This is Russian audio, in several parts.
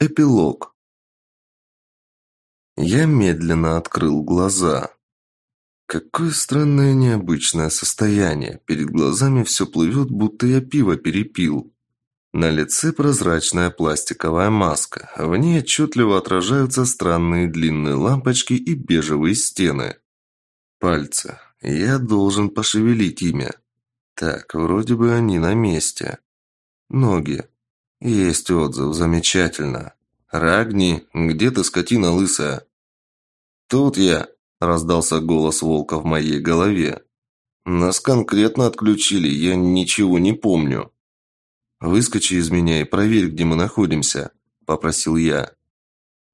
Эпилог. Я медленно открыл глаза. Какое странное необычное состояние. Перед глазами все плывет, будто я пиво перепил. На лице прозрачная пластиковая маска. В ней отчетливо отражаются странные длинные лампочки и бежевые стены. Пальцы. Я должен пошевелить ими. Так, вроде бы они на месте. Ноги. Есть отзыв, замечательно. Рагни, где ты, скотина лысая? Тут я, раздался голос волка в моей голове. Нас конкретно отключили, я ничего не помню. Выскочи из меня и проверь, где мы находимся, попросил я.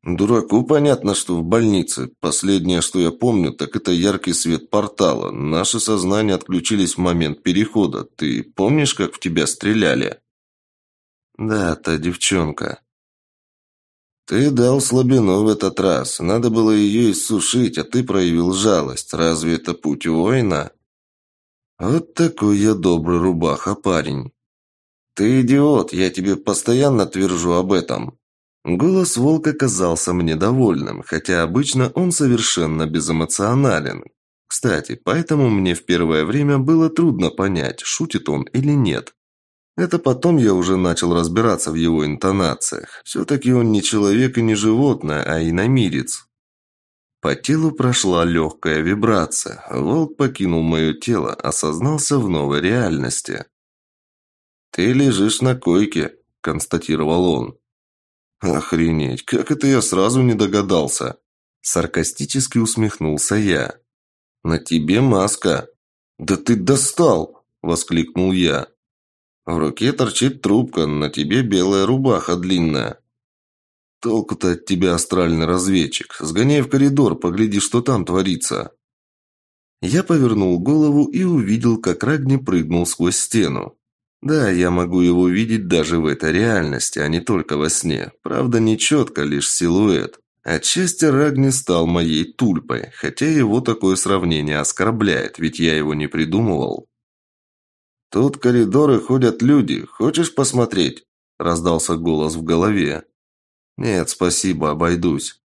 Дураку понятно, что в больнице. Последнее, что я помню, так это яркий свет портала. Наши сознания отключились в момент перехода. Ты помнишь, как в тебя стреляли? Да, та девчонка. Ты дал слабину в этот раз. Надо было ее иссушить, а ты проявил жалость. Разве это путь воина? Вот такой я добрый рубаха, парень. Ты идиот, я тебе постоянно твержу об этом. Голос волка казался мне довольным, хотя обычно он совершенно безэмоционален. Кстати, поэтому мне в первое время было трудно понять, шутит он или нет. Это потом я уже начал разбираться в его интонациях. Все-таки он не человек и не животное, а иномирец. По телу прошла легкая вибрация. Волк покинул мое тело, осознался в новой реальности. «Ты лежишь на койке», – констатировал он. «Охренеть, как это я сразу не догадался?» Саркастически усмехнулся я. «На тебе маска». «Да ты достал!» – воскликнул я. В руке торчит трубка, на тебе белая рубаха длинная. Толку-то от тебя, астральный разведчик. Сгоняй в коридор, погляди, что там творится. Я повернул голову и увидел, как Рагни прыгнул сквозь стену. Да, я могу его видеть даже в этой реальности, а не только во сне. Правда, не четко, лишь силуэт. Отчасти Рагни стал моей тульпой, хотя его такое сравнение оскорбляет, ведь я его не придумывал. «Тут коридоры ходят люди. Хочешь посмотреть?» – раздался голос в голове. «Нет, спасибо, обойдусь».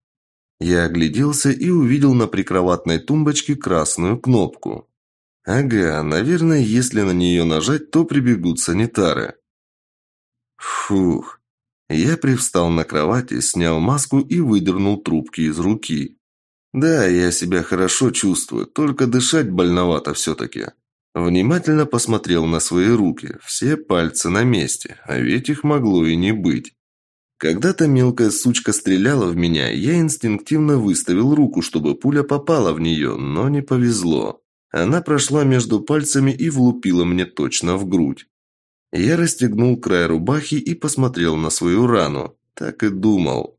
Я огляделся и увидел на прикроватной тумбочке красную кнопку. Ага, наверное, если на нее нажать, то прибегут санитары. Фух. Я привстал на кровати, снял маску и выдернул трубки из руки. Да, я себя хорошо чувствую, только дышать больновато все-таки. Внимательно посмотрел на свои руки. Все пальцы на месте, а ведь их могло и не быть. Когда-то мелкая сучка стреляла в меня, я инстинктивно выставил руку, чтобы пуля попала в нее, но не повезло. Она прошла между пальцами и влупила мне точно в грудь. Я расстегнул край рубахи и посмотрел на свою рану. Так и думал.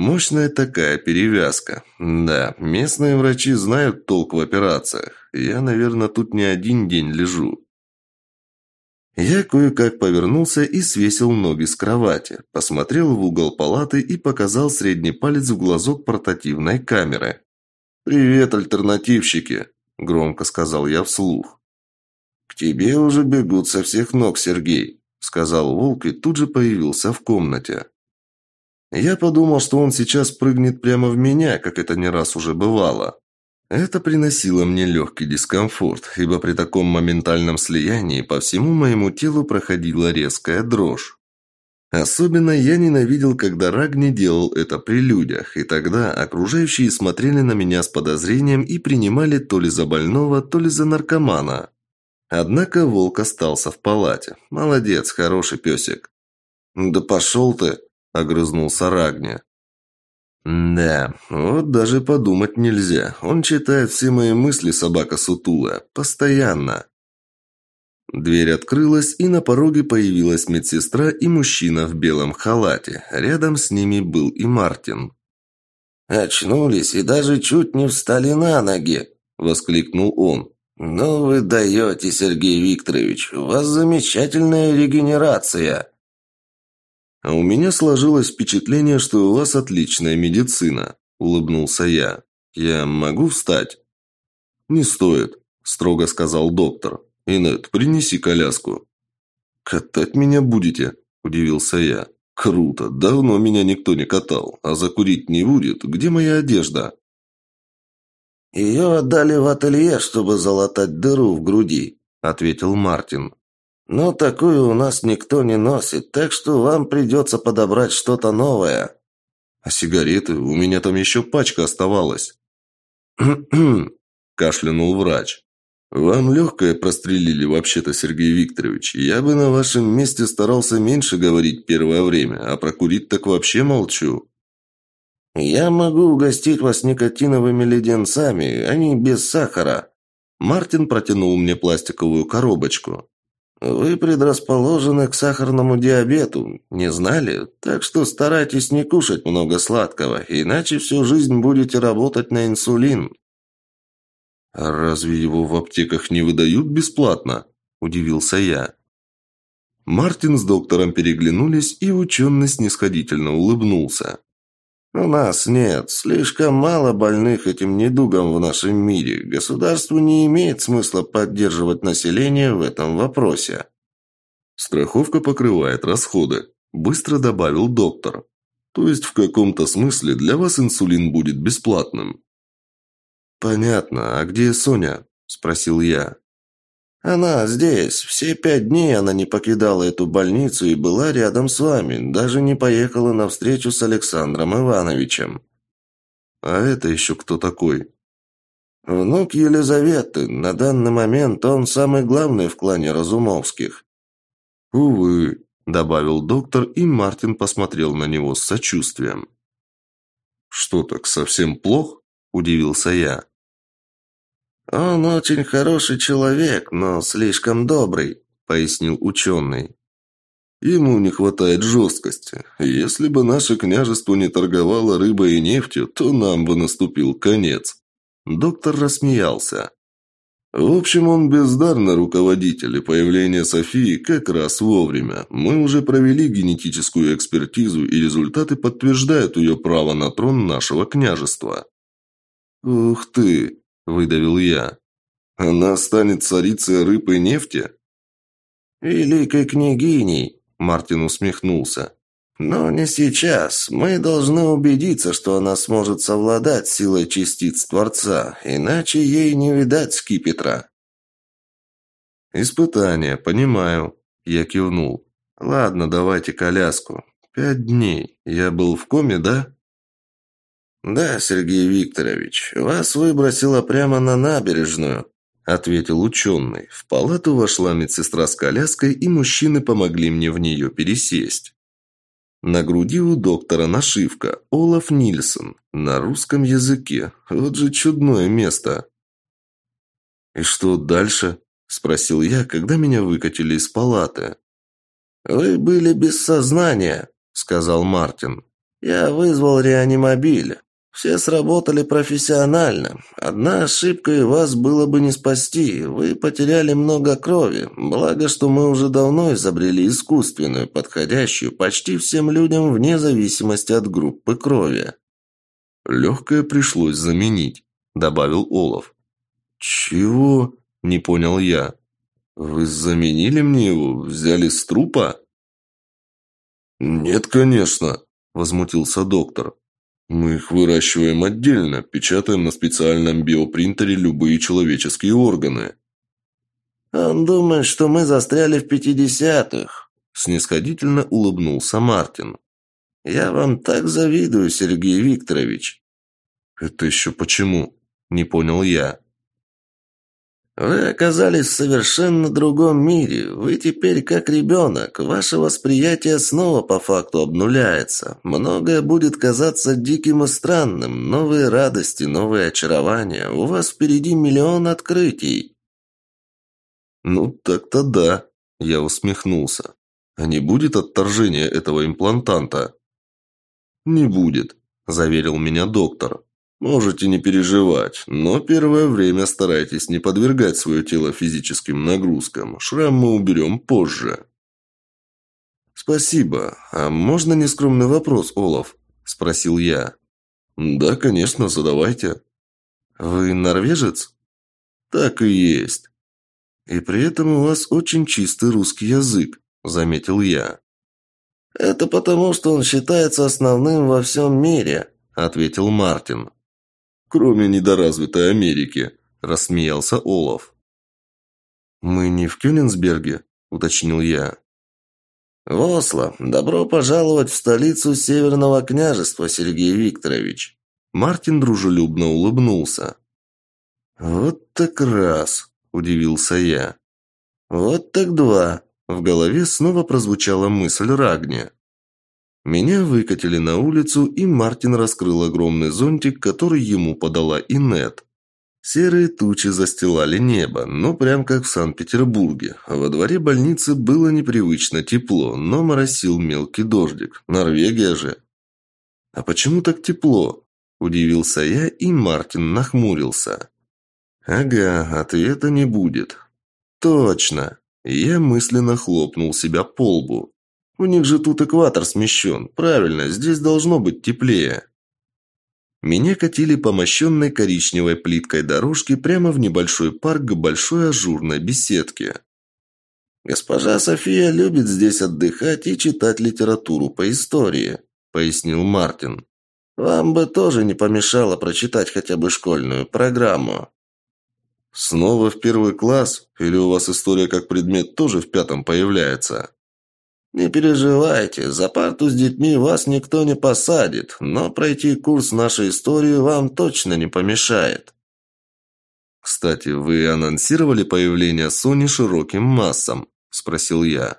Мощная такая перевязка. Да, местные врачи знают толк в операциях. Я, наверное, тут не один день лежу. Я кое-как повернулся и свесил ноги с кровати, посмотрел в угол палаты и показал средний палец в глазок портативной камеры. «Привет, альтернативщики!» – громко сказал я вслух. «К тебе уже бегут со всех ног, Сергей», – сказал Волк и тут же появился в комнате. Я подумал, что он сейчас прыгнет прямо в меня, как это не раз уже бывало. Это приносило мне легкий дискомфорт, ибо при таком моментальном слиянии по всему моему телу проходила резкая дрожь. Особенно я ненавидел, когда Рагни делал это при людях, и тогда окружающие смотрели на меня с подозрением и принимали то ли за больного, то ли за наркомана. Однако волк остался в палате. Молодец, хороший песик. «Да пошел ты!» – огрызнулся Рагня. «Да, вот даже подумать нельзя. Он читает все мои мысли, собака сутулая. Постоянно». Дверь открылась, и на пороге появилась медсестра и мужчина в белом халате. Рядом с ними был и Мартин. «Очнулись и даже чуть не встали на ноги!» – воскликнул он. «Ну вы даете, Сергей Викторович, у вас замечательная регенерация!» «А у меня сложилось впечатление, что у вас отличная медицина», – улыбнулся я. «Я могу встать?» «Не стоит», – строго сказал доктор. «Инет, принеси коляску». «Катать меня будете?» – удивился я. Круто, давно меня никто не катал, а закурить не будет. Где моя одежда? Ее отдали в ателье, чтобы залатать дыру в груди, ответил Мартин. Но такую у нас никто не носит, так что вам придется подобрать что-то новое. А сигареты? У меня там еще пачка оставалась. кашлянул врач. «Вам легкое прострелили вообще-то, Сергей Викторович. Я бы на вашем месте старался меньше говорить первое время, а прокурить так вообще молчу». «Я могу угостить вас никотиновыми леденцами, они без сахара». Мартин протянул мне пластиковую коробочку. «Вы предрасположены к сахарному диабету, не знали? Так что старайтесь не кушать много сладкого, иначе всю жизнь будете работать на инсулин». «А разве его в аптеках не выдают бесплатно?» – удивился я. Мартин с доктором переглянулись, и ученый снисходительно улыбнулся. «У нас нет. Слишком мало больных этим недугом в нашем мире. Государству не имеет смысла поддерживать население в этом вопросе». «Страховка покрывает расходы», – быстро добавил доктор. «То есть в каком-то смысле для вас инсулин будет бесплатным?» «Понятно. А где Соня?» – спросил я. «Она здесь. Все пять дней она не покидала эту больницу и была рядом с вами. Даже не поехала на встречу с Александром Ивановичем». «А это еще кто такой?» «Внук Елизаветы. На данный момент он самый главный в клане Разумовских». «Увы», – добавил доктор, и Мартин посмотрел на него с сочувствием. «Что так, совсем плохо?» – удивился я. «Он очень хороший человек, но слишком добрый», – пояснил ученый. Ему не хватает жесткости. Если бы наше княжество не торговало рыбой и нефтью, то нам бы наступил конец. Доктор рассмеялся. В общем, он бездарный руководитель, и появление Софии как раз вовремя. Мы уже провели генетическую экспертизу, и результаты подтверждают ее право на трон нашего княжества. «Ух ты!» Выдавил я. Она станет царицей рыб и нефти? Великой княгиней, Мартин усмехнулся. Но не сейчас. Мы должны убедиться, что она сможет совладать силой частиц Творца, иначе ей не видать скипетра. Испытание, понимаю. Я кивнул. Ладно, давайте коляску. Пять дней. Я был в коме, да? «Да, Сергей Викторович, вас выбросило прямо на набережную», – ответил ученый. В палату вошла медсестра с коляской, и мужчины помогли мне в нее пересесть. На груди у доктора нашивка «Олаф Нильсон» на русском языке. Вот же чудное место. «И что дальше?» – спросил я, когда меня выкатили из палаты. «Вы были без сознания», – сказал Мартин. «Я вызвал реанимобиль. Все сработали профессионально. Одна ошибка и вас было бы не спасти. Вы потеряли много крови. Благо, что мы уже давно изобрели искусственную, подходящую почти всем людям вне зависимости от группы крови. Легкое пришлось заменить, добавил Олов. Чего? Не понял я. Вы заменили мне его? Взяли с трупа? Нет, конечно, возмутился доктор. Мы их выращиваем отдельно, печатаем на специальном биопринтере любые человеческие органы. Он думает, что мы застряли в пятидесятых, снисходительно улыбнулся Мартин. Я вам так завидую, Сергей Викторович. Это еще почему? Не понял я. Вы оказались в совершенно другом мире. Вы теперь как ребенок. Ваше восприятие снова по факту обнуляется. Многое будет казаться диким и странным. Новые радости, новые очарования. У вас впереди миллион открытий. Ну, так-то да. Я усмехнулся. А не будет отторжения этого имплантанта? Не будет, заверил меня доктор. Можете не переживать, но первое время старайтесь не подвергать свое тело физическим нагрузкам. Шрам мы уберем позже. Спасибо. А можно нескромный вопрос, Олаф? Спросил я. Да, конечно, задавайте. Вы норвежец? Так и есть. И при этом у вас очень чистый русский язык, заметил я. Это потому, что он считается основным во всем мире, ответил Мартин. Кроме недоразвитой Америки, рассмеялся Олаф. Мы не в Кёнигсберге, уточнил я. В Осло. Добро пожаловать в столицу Северного княжества, Сергей Викторович. Мартин дружелюбно улыбнулся. Вот так раз, удивился я. Вот так два. В голове снова прозвучала мысль Рагни. Меня выкатили на улицу, и Мартин раскрыл огромный зонтик, который ему подала Инет. Серые тучи застилали небо, но прям как в Санкт-Петербурге. Во дворе больницы было непривычно тепло, но моросил мелкий дождик. Норвегия же. «А почему так тепло?» – удивился я, и Мартин нахмурился. «Ага, ответа не будет». «Точно!» Я мысленно хлопнул себя по лбу. «У них же тут экватор смещен. Правильно, здесь должно быть теплее». Меня катили по мощенной коричневой плиткой дорожке прямо в небольшой парк к большой ажурной беседке. «Госпожа София любит здесь отдыхать и читать литературу по истории», – пояснил Мартин. «Вам бы тоже не помешало прочитать хотя бы школьную программу». «Снова в первый класс? Или у вас история как предмет тоже в пятом появляется?» «Не переживайте, за парту с детьми вас никто не посадит, но пройти курс нашей истории вам точно не помешает». «Кстати, вы анонсировали появление Сони широким массам?» – спросил я.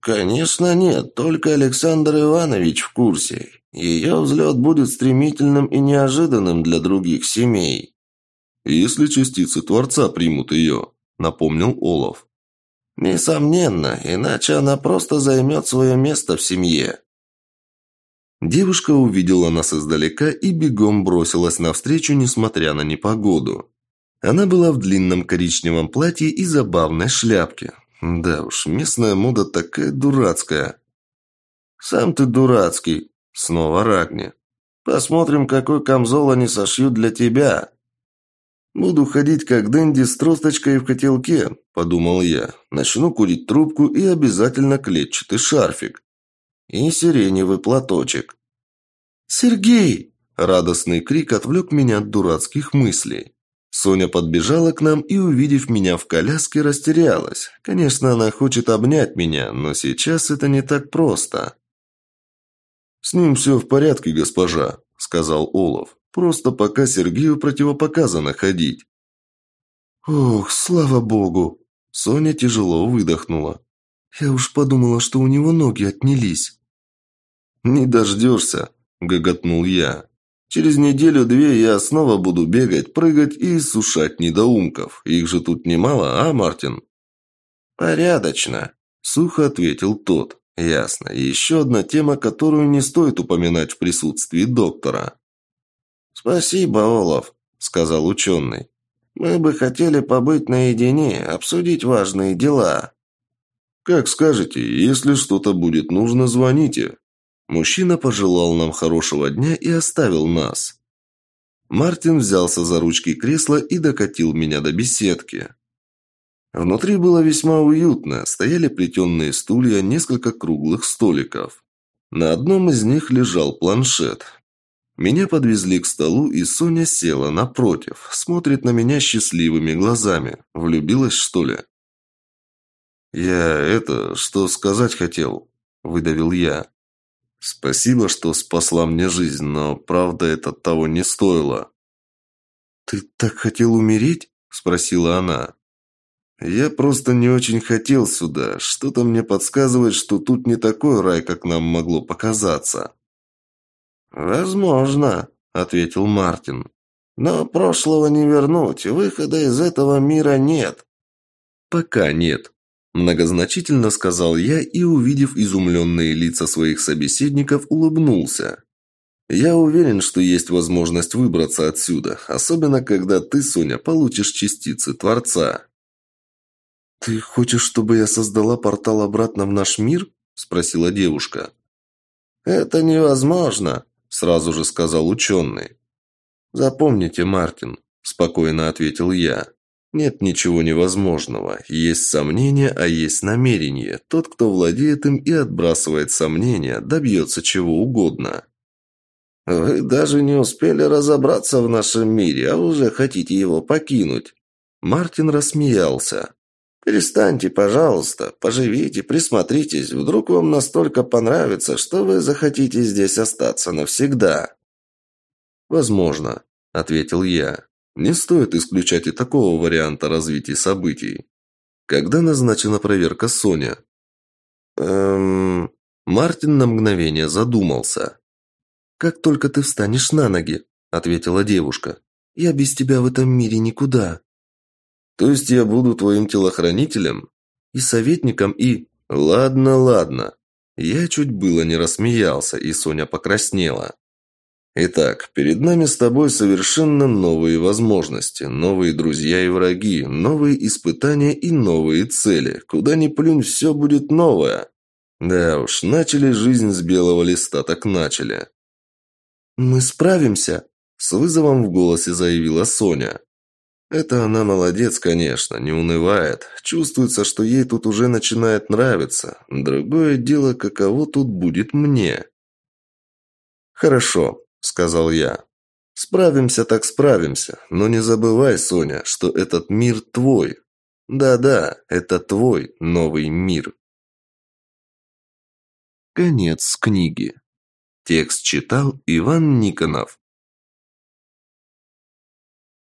«Конечно нет, только Александр Иванович в курсе. Ее взлет будет стремительным и неожиданным для других семей». «Если частицы Творца примут ее», – напомнил Олаф. Несомненно, иначе она просто займет свое место в семье. Девушка увидела нас издалека и бегом бросилась навстречу, несмотря на непогоду. Она была в длинном коричневом платье и забавной шляпке. Да уж, местная мода такая дурацкая. «Сам ты дурацкий», — снова Рагни. «Посмотрим, какой камзол они сошьют для тебя». «Буду ходить как Дэнди с тросточкой в котелке», – подумал я. «Начну курить трубку и обязательно клетчатый шарфик. И сиреневый платочек». «Сергей!» – радостный крик отвлек меня от дурацких мыслей. Соня подбежала к нам и, увидев меня в коляске, растерялась. Конечно, она хочет обнять меня, но сейчас это не так просто. «С ним все в порядке, госпожа», – сказал Олов. Просто пока Сергею противопоказано ходить. Ох, слава богу. Соня тяжело выдохнула. Я уж подумала, что у него ноги отнялись. Не дождешься, гоготнул я. Через неделю-две я снова буду бегать, прыгать и сушать недоумков. Их же тут немало, а, Мартин? Порядочно, сухо ответил тот. Ясно. Еще одна тема, которую не стоит упоминать в присутствии доктора. «Спасибо, Олаф», — сказал ученый. «Мы бы хотели побыть наедине, обсудить важные дела». «Как скажете, если что-то будет нужно, звоните». Мужчина пожелал нам хорошего дня и оставил нас. Мартин взялся за ручки кресла и докатил меня до беседки. Внутри было весьма уютно, стояли плетеные стулья, несколько круглых столиков. На одном из них лежал планшет. Меня подвезли к столу, и Соня села напротив, смотрит на меня счастливыми глазами. Влюбилась, что ли? «Я это, что сказать хотел?» – выдавил я. «Спасибо, что спасла мне жизнь, но правда это того не стоило». «Ты так хотел умереть?» – спросила она. «Я просто не очень хотел сюда. Что-то мне подсказывает, что тут не такой рай, как нам могло показаться». «Возможно», — ответил Мартин. «Но прошлого не вернуть, выхода из этого мира нет». «Пока нет», – многозначительно сказал я и, увидев изумленные лица своих собеседников, улыбнулся. «Я уверен, что есть возможность выбраться отсюда, особенно когда ты, Соня, получишь частицы Творца». «Ты хочешь, чтобы я создала портал обратно в наш мир?» – спросила девушка. «Это невозможно», сразу же сказал ученый. «Запомните, Мартин», – спокойно ответил я. Нет ничего невозможного. Есть сомнения, а есть намерение. Тот, кто владеет им и отбрасывает сомнения, добьется чего угодно. Вы даже не успели разобраться в нашем мире, а уже хотите его покинуть. Мартин рассмеялся. Перестаньте, пожалуйста, поживите, присмотритесь, вдруг вам настолько понравится, что вы захотите здесь остаться навсегда. Возможно, ответил я. Не стоит исключать и такого варианта развития событий. Когда назначена проверка Соня? Эм, Мартин на мгновение задумался. Как только ты встанешь на ноги, ответила девушка. Я без тебя в этом мире никуда. То есть я буду твоим телохранителем и советником и Ладно, ладно. Я чуть было не рассмеялся, и Соня покраснела. Итак, перед нами с тобой совершенно новые возможности, новые друзья и враги, новые испытания и новые цели. Куда ни плюнь, все будет новое. Да уж, начали жизнь с белого листа, так начали. Мы справимся, с вызовом в голосе заявила Соня. Это она молодец, конечно, не унывает. Чувствуется, что ей тут уже начинает нравиться. Другое дело, каково тут будет мне. Хорошо, сказал я. Справимся так справимся, но не забывай, Соня, что этот мир твой. Да-да, это твой новый мир. Конец книги. Текст читал Иван Никонов.